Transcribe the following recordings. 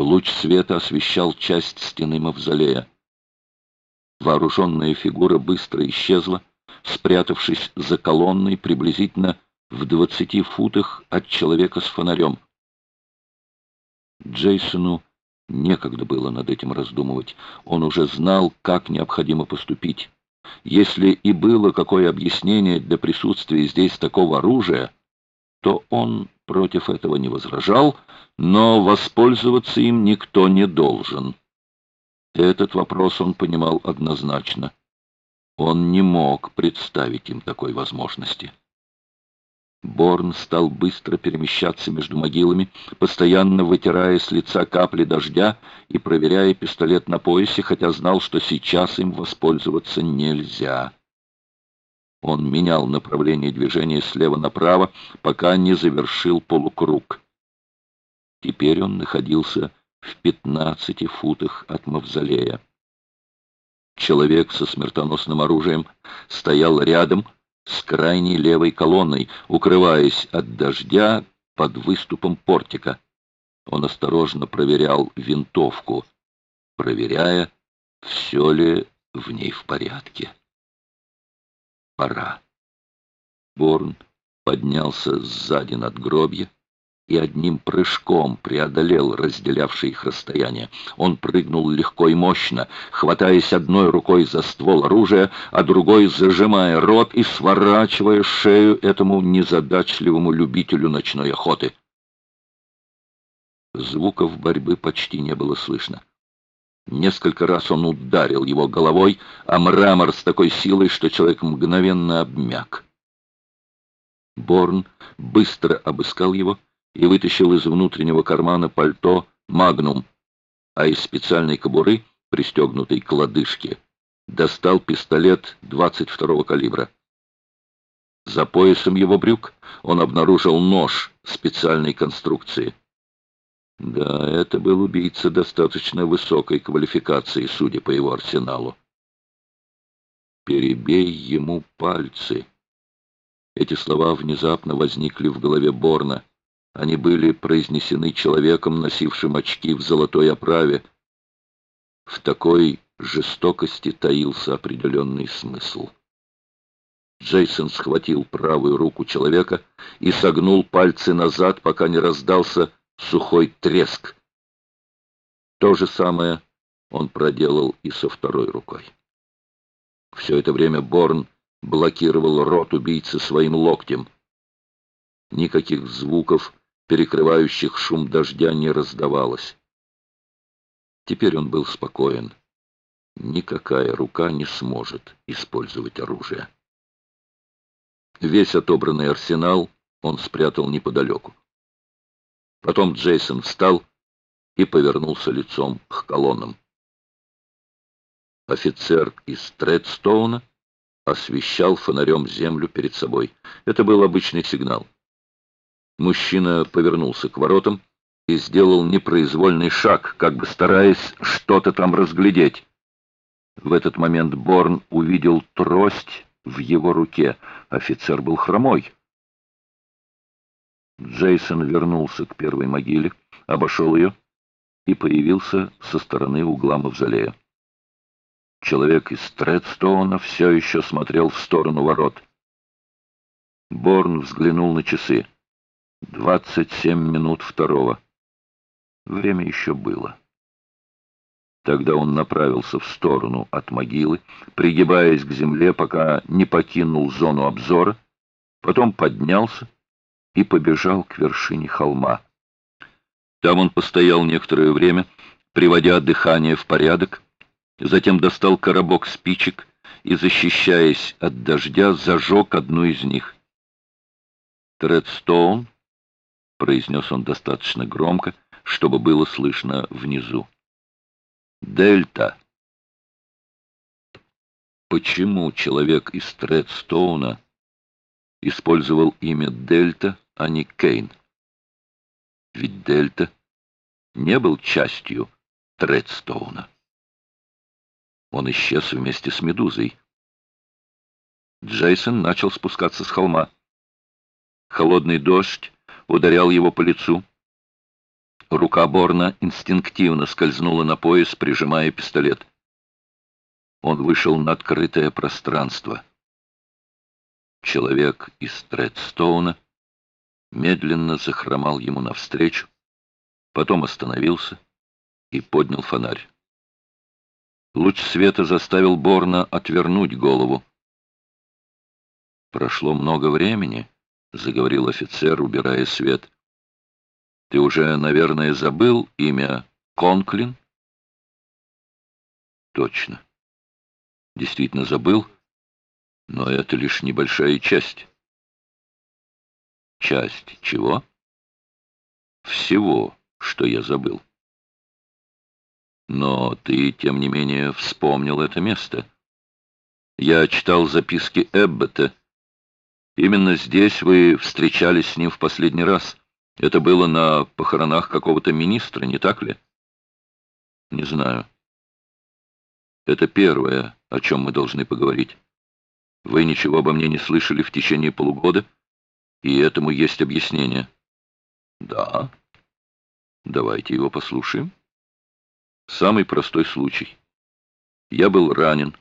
Луч света освещал часть стены мавзолея. Вооруженная фигура быстро исчезла, спрятавшись за колонной приблизительно в двадцати футах от человека с фонарем. Джейсону некогда было над этим раздумывать. Он уже знал, как необходимо поступить. Если и было какое объяснение для присутствия здесь такого оружия, то он против этого не возражал, но воспользоваться им никто не должен. Этот вопрос он понимал однозначно. Он не мог представить им такой возможности. Борн стал быстро перемещаться между могилами, постоянно вытирая с лица капли дождя и проверяя пистолет на поясе, хотя знал, что сейчас им воспользоваться нельзя. Он менял направление движения слева направо, пока не завершил полукруг. Теперь он находился в пятнадцати футах от мавзолея. Человек со смертоносным оружием стоял рядом с крайней левой колонной, укрываясь от дождя под выступом портика. Он осторожно проверял винтовку, проверяя, все ли в ней в порядке пора. Борн поднялся сзади над гробья и одним прыжком преодолел разделявшее их расстояние. Он прыгнул легко и мощно, хватаясь одной рукой за ствол оружия, а другой зажимая рот и сворачивая шею этому незадачливому любителю ночной охоты. Звуков борьбы почти не было слышно. Несколько раз он ударил его головой, а мрамор с такой силой, что человек мгновенно обмяк. Борн быстро обыскал его и вытащил из внутреннего кармана пальто «Магнум», а из специальной кобуры, пристегнутой к лодыжке, достал пистолет 22-го калибра. За поясом его брюк он обнаружил нож специальной конструкции. Да, это был убийца достаточно высокой квалификации, судя по его арсеналу. «Перебей ему пальцы». Эти слова внезапно возникли в голове Борна. Они были произнесены человеком, носившим очки в золотой оправе. В такой жестокости таился определенный смысл. Джейсон схватил правую руку человека и согнул пальцы назад, пока не раздался сухой треск. То же самое он проделал и со второй рукой. Все это время Борн блокировал рот убийцы своим локтем. Никаких звуков, перекрывающих шум дождя, не раздавалось. Теперь он был спокоен. Никакая рука не сможет использовать оружие. Весь отобранный арсенал он спрятал неподалеку. Потом Джейсон встал и повернулся лицом к колоннам. Офицер из Тредстоуна освещал фонарем землю перед собой. Это был обычный сигнал. Мужчина повернулся к воротам и сделал непроизвольный шаг, как бы стараясь что-то там разглядеть. В этот момент Борн увидел трость в его руке. Офицер был хромой. Джейсон вернулся к первой могиле, обошел ее и появился со стороны угла мавзолея. Человек из Тредстоуна все еще смотрел в сторону ворот. Борн взглянул на часы. Двадцать семь минут второго. Время еще было. Тогда он направился в сторону от могилы, пригибаясь к земле, пока не покинул зону обзора, потом поднялся и побежал к вершине холма. Там он постоял некоторое время, приводя дыхание в порядок, затем достал коробок спичек и, защищаясь от дождя, зажег одну из них. «Тредстоун», — произнес он достаточно громко, чтобы было слышно внизу. «Дельта». Почему человек из Тредстоуна использовал имя Дельта, а не Кейн. Ведь Дельта не был частью Тредстоуна. Он исчез вместе с Медузой. Джейсон начал спускаться с холма. Холодный дождь ударял его по лицу. Рука Борна инстинктивно скользнула на пояс, прижимая пистолет. Он вышел на открытое пространство. Человек из Тредстоуна медленно захромал ему навстречу, потом остановился и поднял фонарь. Луч света заставил Борна отвернуть голову. «Прошло много времени», — заговорил офицер, убирая свет. Ты уже, наверное, забыл имя Конклин? Точно. Действительно забыл, но это лишь небольшая часть. Часть чего? Всего, что я забыл. Но ты, тем не менее, вспомнил это место. Я читал записки Эббота. Именно здесь вы встречались с ним в последний раз. Это было на похоронах какого-то министра, не так ли? Не знаю. Это первое, о чем мы должны поговорить. Вы ничего обо мне не слышали в течение полугода, и этому есть объяснение. Да. Давайте его послушаем. Самый простой случай. Я был ранен,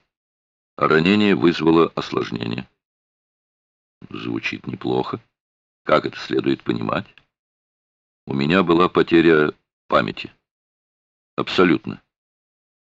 а ранение вызвало осложнение. Звучит неплохо. Как это следует понимать? У меня была потеря памяти. Абсолютно.